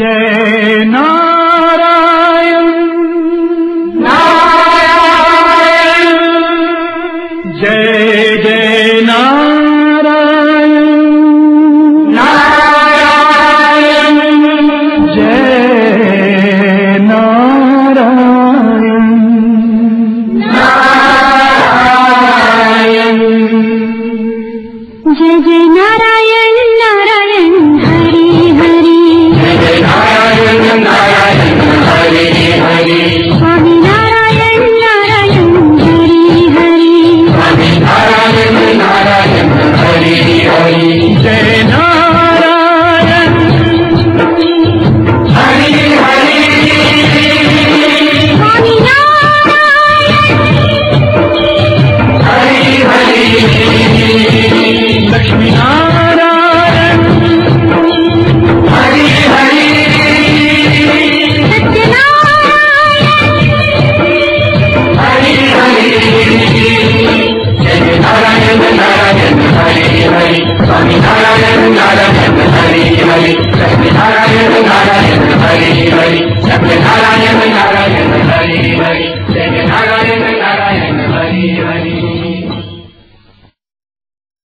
Jai Narayan Narayan Jai Jai Narayan Narayan Jai Narayan Narayan Jai Jai Narayan